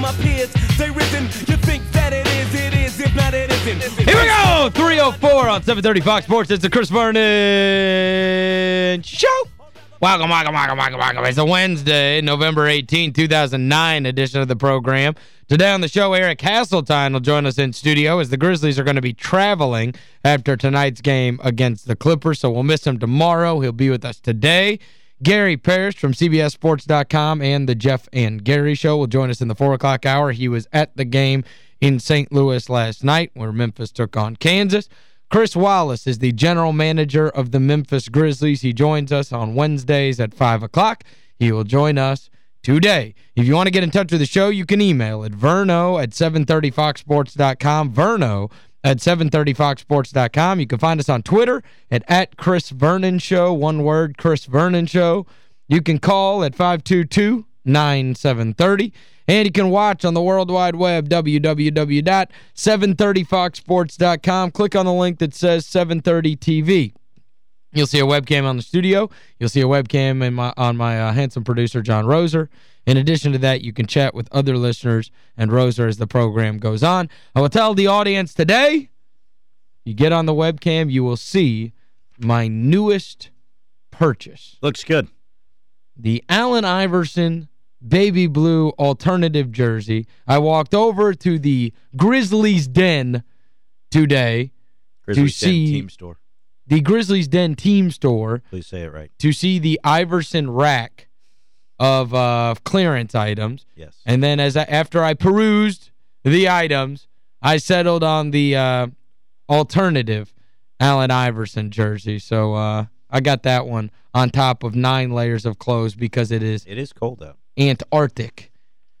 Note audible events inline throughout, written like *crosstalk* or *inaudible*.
my peers, they risen. You think that it is, it is. If not, it isn't. Here we go! 304 on 730 Fox Sports. It's the Chris Vernon Show. Welcome, welcome, welcome, welcome, welcome. It's a Wednesday, November 18, 2009 edition of the program. Today on the show, Eric Hasseltine will join us in studio as the Grizzlies are going to be traveling after tonight's game against the Clippers, so we'll miss him tomorrow. He'll be with us today. Gary Parrish from CBSSports.com and the Jeff and Gary Show will join us in the 4 o'clock hour. He was at the game in St. Louis last night where Memphis took on Kansas. Chris Wallace is the general manager of the Memphis Grizzlies. He joins us on Wednesdays at 5 o'clock. He will join us today. If you want to get in touch with the show, you can email at verno at 730foxsports.com, verno at 730foxsports.com. You can find us on Twitter at, at Chris Vernon Show, one word, Chris Vernon Show. You can call at 522-9730. And you can watch on the World Wide Web, www.730foxsports.com. Click on the link that says 730 TV. You'll see a webcam on the studio. You'll see a webcam in my, on my uh, handsome producer, John Roser. In addition to that, you can chat with other listeners and Roser as the program goes on. I will tell the audience today, you get on the webcam, you will see my newest purchase. Looks good. The Allen Iverson baby blue alternative jersey. I walked over to the Grizzlies Den today Grizzlies to see team store. The Grizzlies Den team store Please say it right. to see the Iverson rack of uh, clearance items. Yes. And then as I, after I perused the items, I settled on the uh, alternative Allen Iverson jersey. So uh, I got that one on top of nine layers of clothes because it is It is cold out. Antarctic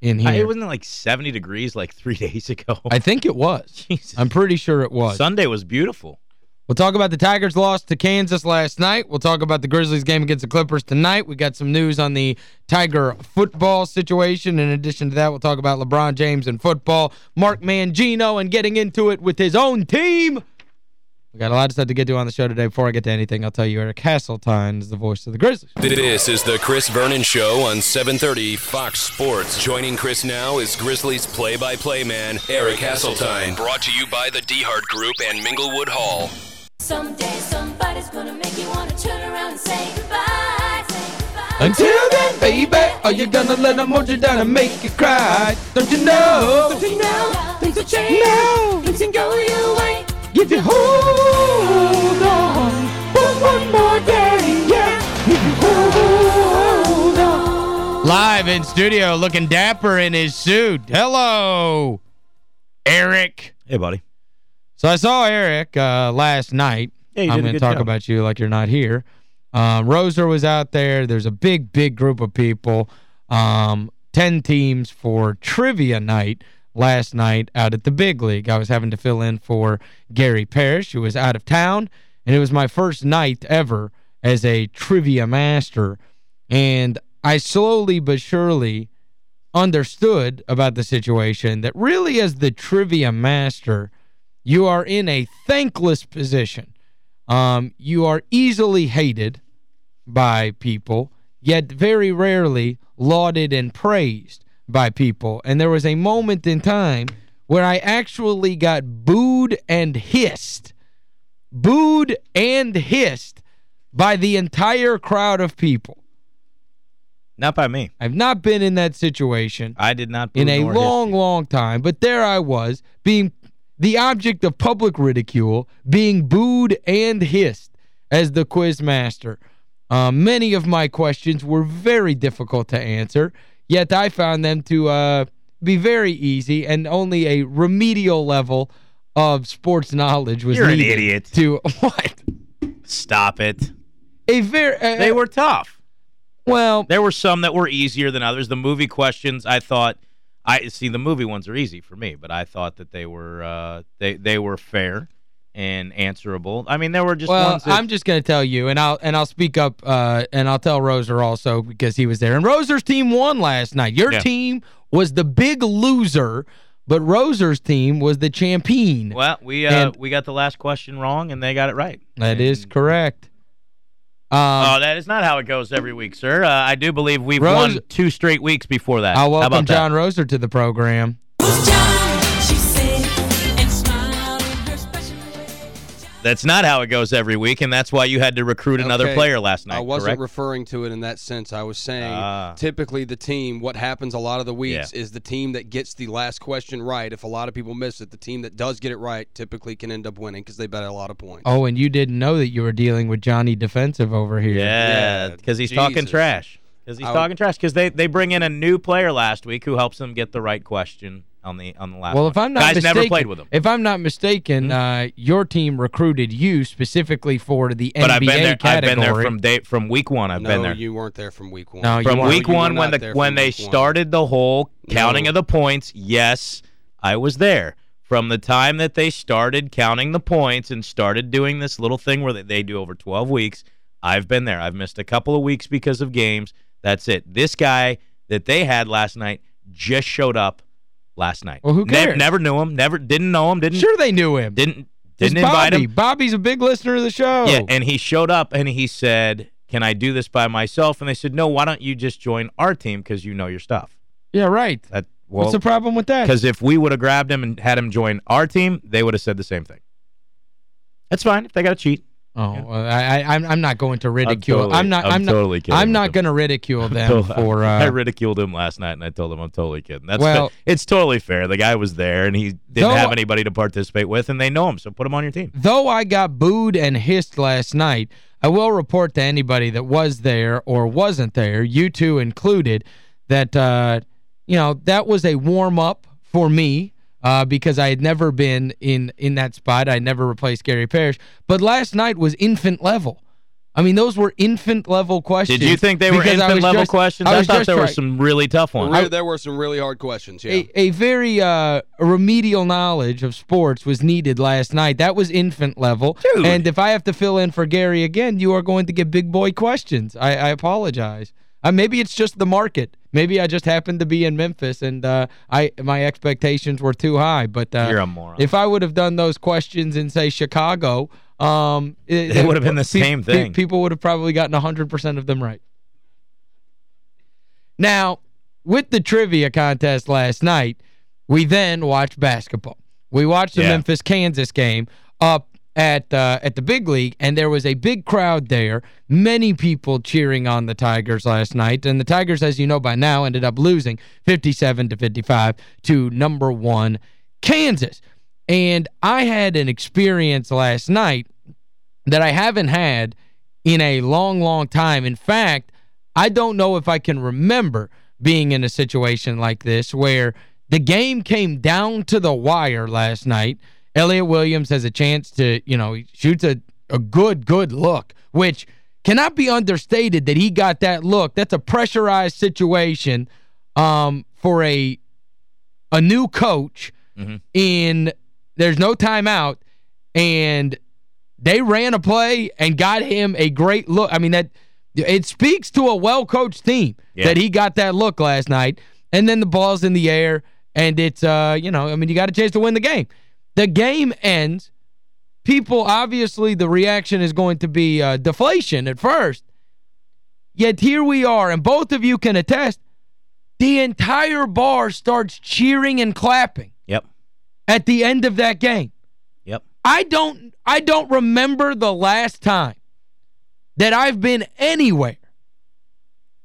in here. it wasn't like 70 degrees like three *laughs* days ago. I think it was. *laughs* Jesus. I'm pretty sure it was. Sunday was beautiful. We'll talk about the Tigers' loss to Kansas last night. We'll talk about the Grizzlies game against the Clippers tonight. We got some news on the Tiger football situation. In addition to that, we'll talk about LeBron James and football, Mark Mangino, and getting into it with his own team. We got a lot of stuff to get to on the show today. Before I get to anything, I'll tell you Eric Hasseltine is the voice of the Grizzlies. This is the Chris Vernon Show on 730 Fox Sports. Joining Chris now is Grizzlies play-by-play man Eric Hasseltine. Brought to you by the DeHart Group and Minglewood Hall. Someday somebody's gonna make you wanna turn around and say goodbye. Say goodbye. Until then, baby, are you gonna let them hold you down and make you cry? Don't you know? Don't you know things will change? No. Things can go your way. If you hold on for one more day, yeah. If you hold on. Live in studio, looking dapper in his suit. Hello, Eric. Hey, buddy. So I saw Eric uh, last night. Yeah, I'm going to talk job. about you like you're not here. Um, Roser was out there. There's a big, big group of people. Um, 10 teams for trivia night last night out at the big league. I was having to fill in for Gary Parrish, who was out of town, and it was my first night ever as a trivia master. And I slowly but surely understood about the situation that really as the trivia master, you are in a thankless position. Um, you are easily hated by people, yet very rarely lauded and praised by people. And there was a moment in time where I actually got booed and hissed. Booed and hissed by the entire crowd of people. Not by me. I've not been in that situation I did not in a long, long time. But there I was, being the object of public ridicule, being booed and hissed as the quiz master. Uh, many of my questions were very difficult to answer, yet I found them to uh, be very easy and only a remedial level of sports knowledge was You're an idiot. to *laughs* what? Stop it. A very uh, They were tough. well, There were some that were easier than others. The movie questions, I thought I see the movie ones are easy for me, but I thought that they were uh, they they were fair and answerable. I mean, there were just well, ones that I'm just going to tell you, and I'll and I'll speak up, uh, and I'll tell Roser also because he was there. And Roser's team won last night. Your Yeah. team was the big loser, but Roser's team was the champion. Well, we uh, And- we got the last question wrong, and they got it right. That is And correct. Um, oh, that is not how it goes every week, sir. Uh, I do believe we've Rose- won two straight weeks before that. I'll How welcome about that? John Roser to the program. That's not how it goes every week, and that's why you had to recruit another Okay. player last night, I wasn't correct? referring to it in that sense. I was saying Ah. typically the team, what happens a lot of the weeks Yeah. is the team that gets the last question right. If a lot of people miss it, the team that does get it right typically can end up winning because they bet a lot of points. Oh, and you didn't know that you were dealing with Johnny Defensive over here. yeah, Yeah, because he's talking trash. Because he's I- talking trash. Because they, they bring in a new player last week who helps them get the right question on the on the last Well, one. if I'm not Guys mistaken, never played with him. If I'm not mistaken, uh, your team recruited you specifically for the But NBA I've been there. I've been there from day from week one. I've no, been there. you weren't there from week one. No, from week were one when the when they started the whole counting No. of the points yes i was there from the time that they started counting the points and started doing this little thing where they, they do over 12 weeks i've been there i've missed a couple of weeks because of games that's it this guy that they had last night just showed up last night Well, who Ne- cares? never knew him never didn't know him didn't Sure they knew him. didn't didn't invite Bobby. him Bobby's a big listener of the show. yeah, and he showed up and he said, "Can I do this by myself?" And they said, "No, why don't you just join our team because you know your stuff." yeah, right. That well, What's the problem with that? Because if we would have grabbed him and had him join our team, they would have said the same thing. That's fine if they got to cheat. Oh, well, I, I, I'm I'm not going to ridicule. totally- I'm not. I'm I'm not. totally kidding I'm not going to ridicule them Totally- for. *laughs* I Uh, ridiculed him last night, and I told him I'm totally kidding. That's Well- it's totally fair. The guy was there, and he didn't Though- have anybody to participate with, and they know him, so put him on your team. though I got booed and hissed last night, I will report to anybody that was there or wasn't there, you two included, that, uh, you know, that was a warm-up for me uh, because I had never been in, in that spot. I never replaced Gary Parrish. But last night was infant level. I mean, those were infant-level questions. Did you think they were because I was infant level questions? I, I, thought just there were some really tough ones. Re- there were some really hard questions, yeah. a, a very uh, remedial knowledge of sports was needed last night. That was infant level. And if I have to fill in for Gary again, you are going to get big boy questions. I, I apologize. Uh, maybe it's just the market. Maybe I just happened to be in Memphis and uh, I my expectations were too high. But uh, You're a moron. if I would have done those questions in, say, Chicago, um, it, It would have been the same thing. people would have probably gotten 100% of them right. Now, with the trivia contest last night, we then watched basketball. We watched the Yeah. Memphis-Kansas game up at uh, at the big league, and there was a big crowd there. Many people cheering on the Tigers last night, and the Tigers, as you know by now, ended up losing 57 to 55 to number one Kansas. And I had an experience last night that I haven't had in a long, long time. In fact, I don't know if I can remember being in a situation like this where the game came down to the wire last night. Elliot Williams has a chance to, you know, he shoots a, a good, good look, which cannot be understated that he got that look. That's a pressurized situation um, for a a new coach Mhm. in there's no timeout and they ran a play and got him a great look. I mean that it speaks to a well-coached team Yeah. that he got that look last night and then the ball's in the air and it's uh you know, I mean you got a chance to win the game. The game ends. People obviously the reaction is going to be uh, deflation at first. Yet here we are and both of you can attest the entire bar starts cheering and clapping Yep. at the end of that game. Yep. I don't I don't remember the last time that I've been anywhere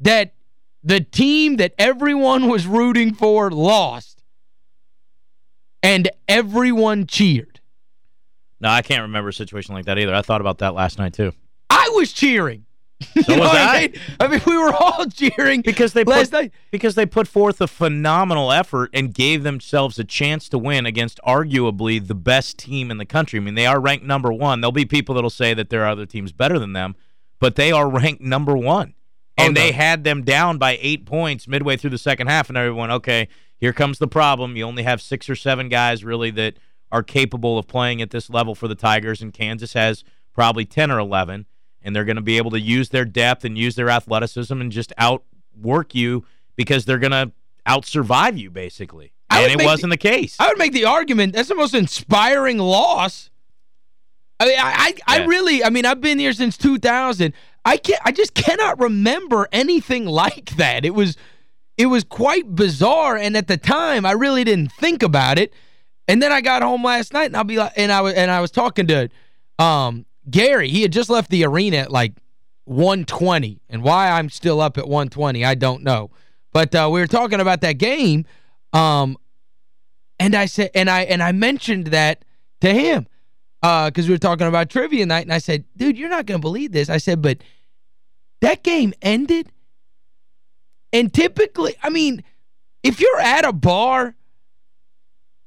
that the team that everyone was rooting for lost and everyone cheered. No, I can't remember a situation like that either. I thought about that last night too. I was cheering. You So know what *laughs* I. mean? I mean, we were all cheering Because they put, night. because they put forth a phenomenal effort and gave themselves a chance to win against arguably the best team in the country. I mean, they are ranked number one. There'll be people that'll say that there are other teams better than them, but they are ranked number one. Oh, And no. they had them down by eight points midway through the second half, and everyone, okay, here comes the problem. You only have six or seven guys really that are capable of playing at this level for the Tigers, and Kansas has probably 10 or 11, and they're going to be able to use their depth and use their athleticism and just outwork you because they're going to out-survive you, basically. I And it wasn't the case. I would make the argument that's the most inspiring loss. I mean, I I, I really, I mean, I've been here since 2000. I can't I just cannot remember anything like that. It was it was quite bizarre and at the time I really didn't think about it. And then I got home last night and I'll be like and I was and I was talking to um Gary. He had just left the arena at like 120 and why I'm still up at 120 I don't know. But uh, we were talking about that game um and I said and I and I mentioned that to him because we were talking about trivia night, and I said, dude, you're not going to believe this. I said, but that game ended, and typically, I mean, if you're at a bar,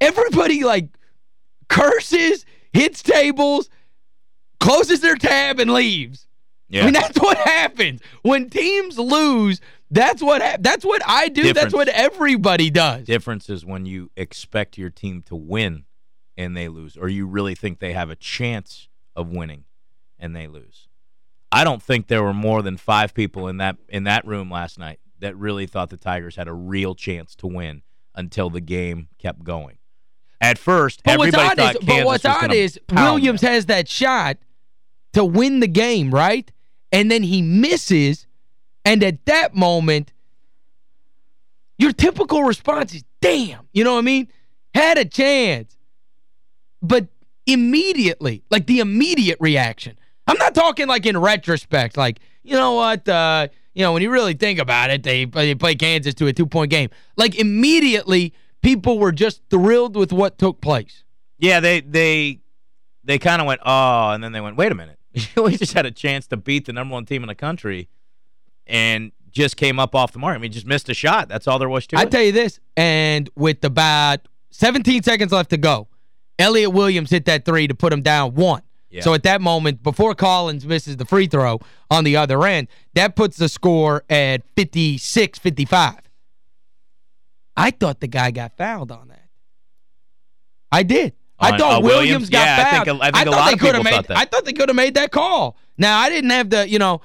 everybody, like, curses, hits tables, closes their tab, and leaves. Yeah. I mean, that's what happens. When teams lose, that's what that's what I do. Difference. That's what everybody does. difference is when you expect your team to win and they lose, or you really think they have a chance of winning and they lose. I don't think there were more than five people in that in that room last night that really thought the Tigers had a real chance to win until the game kept going. At first, But what's everybody odd thought is, Kansas but what's odd is Williams them. has that shot to win the game, right? And then he misses, and at that moment, your typical response is, damn, you know what I mean? Had a chance. But immediately, like the immediate reaction, I'm not talking like in retrospect, like, you know what, uh, you know, when you really think about it, they, they play Kansas to a two-point game. Like immediately, people were just thrilled with what took place. Yeah, they they they kind of went, oh, and then they went, wait a minute. *laughs* we just had a chance to beat the number one team in the country and just came up off the mark. I mean, just missed a shot. That's all there was to I it. I tell you this, and with about 17 seconds left to go, Elliot Williams hit that three to put him down one. Yeah. So at that moment, before Collins misses the free throw on the other end, that puts the score at 56-55. I thought the guy got fouled on that. I did. I thought uh, Williams, Williams? got Yeah, I think fouled. think a thought lot they of people made, thought that. I thought they could have made that call. Now, I didn't have the, you know,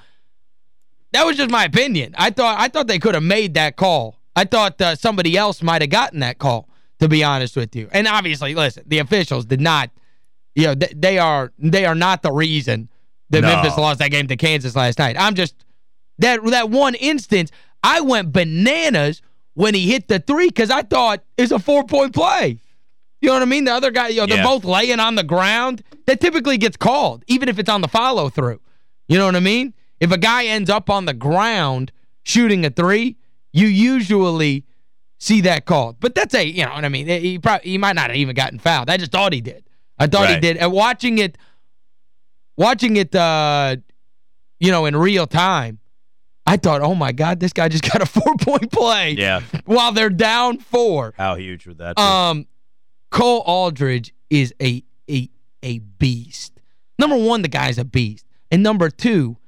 that was just my opinion. I thought I thought they could have made that call. I thought uh, somebody else might have gotten that call, to be honest with you. And obviously, listen, the officials did not, you know, th they are they are not the reason that No. Memphis lost that game to Kansas last night. I'm just, that that one instance, I went bananas when he hit the three because I thought it's a four-point play. You know what I mean? The other guy, you know, they're Yeah. both laying on the ground. That typically gets called, even if it's on the follow-through. You know what I mean? If a guy ends up on the ground shooting a three, you usually see that called. But that's a, you know what I mean? He probably he might not have even gotten fouled. I just thought he did. I thought he did. And watching it watching it uh you know in real time, I thought, "Oh my god, this guy just *laughs* got a four-point play." Yeah. While they're down 4. How huge would that be? Um, Cole Aldrich is a a a beast. Number one, the guy's a beast. And number two,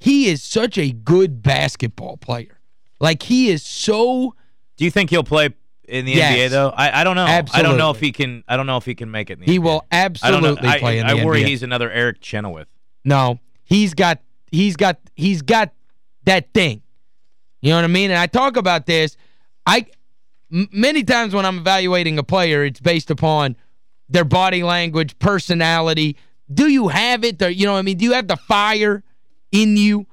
he is such a good basketball player. Like, he is so... Do you think he'll play in the Yes. NBA though? I, I don't know. Absolutely. I don't know if he can I don't know if he can make it in the He NBA. will I absolutely I, play in the NBA. I worry NBA. he's another Eric Chenowith. No, he's got he's got he's got that thing. You know what I mean? And I talk about this I many times when I'm evaluating a player, it's based upon their body language, personality. Do you have it? Do- You know what I mean? Do you have the fire in you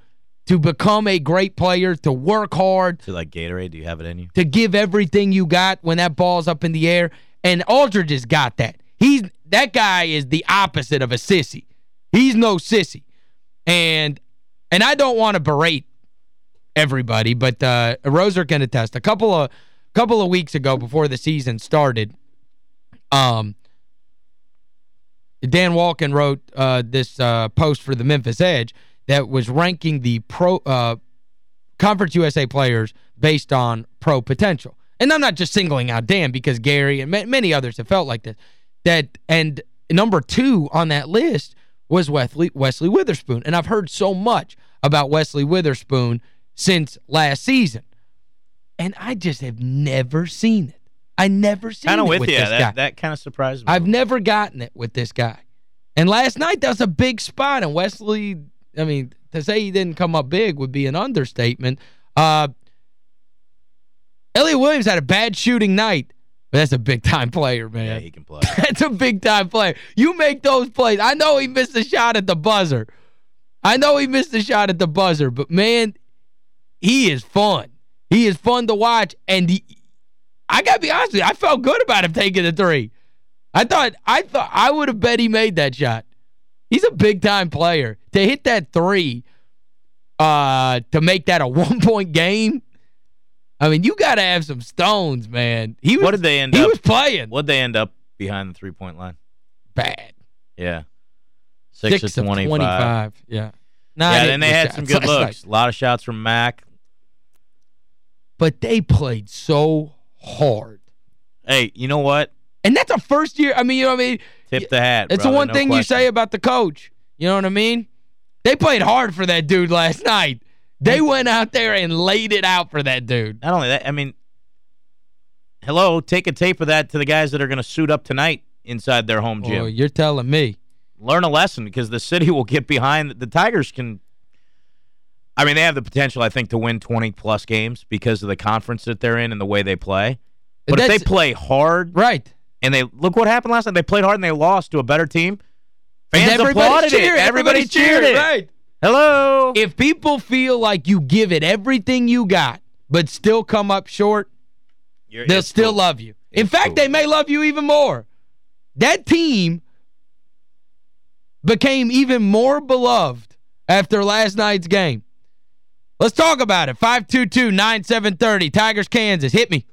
to become a great player, to work hard, To like Gatorade, do you have it in you? to give everything you got when that ball's up in the air. And Aldrich has got that. He's that guy is the opposite of a sissy. He's no sissy. And and I don't want to berate everybody, but uh Roser can attest. A couple of couple of weeks ago before the season started, um Dan Wolken wrote uh, this uh, post for the Memphis Edge that was ranking the pro uh, Conference USA players based on pro potential. And I'm not just singling out Dan because Gary and ma many others have felt like this. That And number two on that list was Wesley, Wesley Witherspoon. And I've heard so much about Wesley Witherspoon since last season. And I just have never seen it. I never seen Kind it with, with you. this guy. That, that kind of surprised me. I've never gotten it with this guy. And last night, that was a big spot. And Wesley, I mean, to say he didn't come up big would be an understatement. Uh, Elliot Williams had a bad shooting night, but that's a big-time player, man. Yeah, he can play. *laughs* That's a big-time player. You make those plays. I know he missed a shot at the buzzer. I know he missed a shot at the buzzer, but man, he is fun. He is fun to watch, and he, I got to be honest with you, I felt good about him taking the three. I thought I thought I would have bet he made that shot. He's a big-time player. To hit that three, uh, to make that a *laughs* one-point game, I mean, you got to have some stones, man. He was, What did they end he up? was playing What'd they end up behind the three-point line? bad. Yeah. Six, Six of of 25. 25. Yeah. Not Yeah, then they had shots some *laughs* good looks. A lot of shots from Mac. But they played so hard. Hey, you know what? And that's a first year. I mean, you know what I mean? Tip the hat, It's brother, the one no thing you say about the coach. You know what I mean? They played hard for that dude last night. They went out there and laid it out for that dude. Not only that, I mean, hello, take a tape of that to the guys that are going to suit up tonight inside their home gym. Oh, you're telling me. Learn a lesson because the city *laughs* will get behind. The Tigers can, I mean, they have the potential, I think, to win 20-plus games because of the conference that they're in and the way they play. But if they play hard Right. And they look what happened last night, they played hard and they lost to a better team. Fans everybody applauded cheered. it. Everybody cheered it. Right. Hello. If people feel like you give it everything you got but still come up short, You're- they'll still cool. love you. In It's fact, cool. they may love you even more. That team became even more beloved after last night's game. Let's talk about it. 522-9730, Tigers, Kansas. Hit me.